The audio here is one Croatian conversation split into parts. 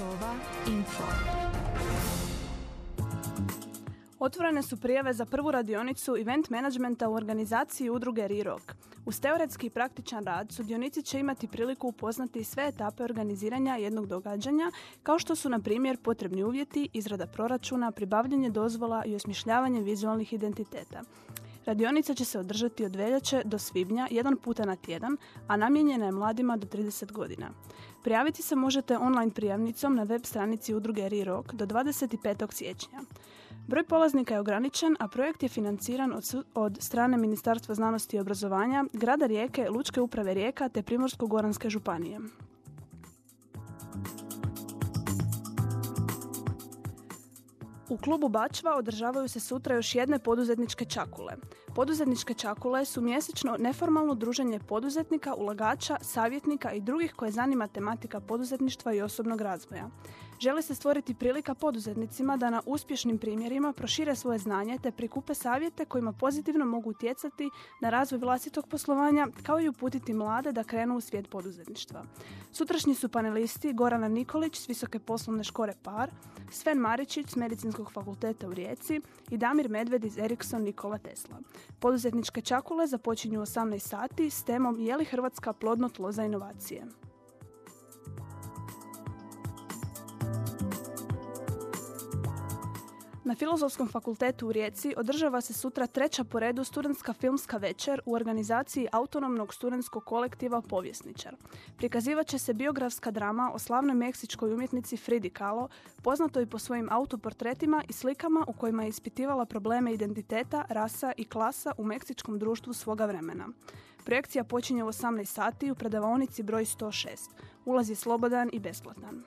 Sova Info. Otvorene su prijave za prvu radionicu event managementa u organizaciji udruge ReRock. Uz teoretski i praktičan rad sudionici će imati priliku upoznati sve etape organiziranja jednog događanja, kao što su, na primjer, potrebni uvjeti, izrada proračuna, pribavljanje dozvola i osmišljavanje vizualnih identiteta. Radionica će se održati od veljače do svibnja jedan puta na tjedan, a namijenjena je mladima do 30 godina. Prijaviti se možete online prijavnicom na web stranici udruge ReRock do 25. siječnja. Broj polaznika je ograničen, a projekt je financiran od, od strane Ministarstva znanosti i obrazovanja, Grada Rijeke, Lučke uprave Rijeka te Primorsko-goranske županije. U klubu Bačva održavaju se sutra još jedne poduzetničke čakule. Poduzetničke čakule su mjesečno neformalno druženje poduzetnika, ulagača, savjetnika i drugih koje zanima tematika poduzetništva i osobnog razvoja. Želi se stvoriti prilika poduzetnicima da na uspješnim primjerima prošire svoje znanje te prikupe savjete kojima pozitivno mogu utjecati na razvoj vlastitog poslovanja kao i uputiti mlade da krenu u svijet poduzetništva. Sutrašnji su panelisti Gorana Nikolić s Visoke poslovne škole PAR, Sven Maričić s Medicinskog fakulteta u Rijeci i Damir Medved iz Ericsson Nikola Tesla. Poduzetničke čakule započinju 18 sati s temom Je li Hrvatska plodno tlo za inovacije? Na Filozofskom fakultetu u Rijeci održava se sutra treća po redu studentska filmska večer u organizaciji autonomnog studentskog kolektiva Povjesničar. Prikazivat će se biografska drama o slavnoj meksičkoj umjetnici Fridi Kahlo, poznatoj po svojim autoportretima i slikama u kojima je ispitivala probleme identiteta, rasa i klasa u meksičkom društvu svoga vremena. Projekcija počinje u 18 sati u predavaonici broj 106. Ulaz je slobodan i besplatan.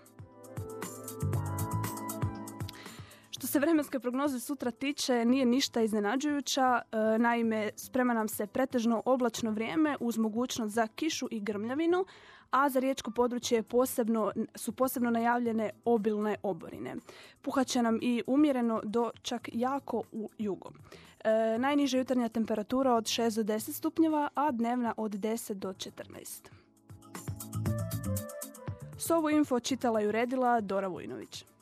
Se vremenske prognoze sutra tiče, nije ništa iznenađujuća. E, naime, sprema nam se pretežno oblačno vrijeme uz mogućnost za kišu i grmljavinu, a za riječko područje posebno, su posebno najavljene obilne oborine. Puhat nam i umjereno do čak jako u jugo. E, najniža jutarnja temperatura od 6 do 10 stupnjeva, a dnevna od 10 do 14. S ovu info čitala i uredila Dora Vujnović.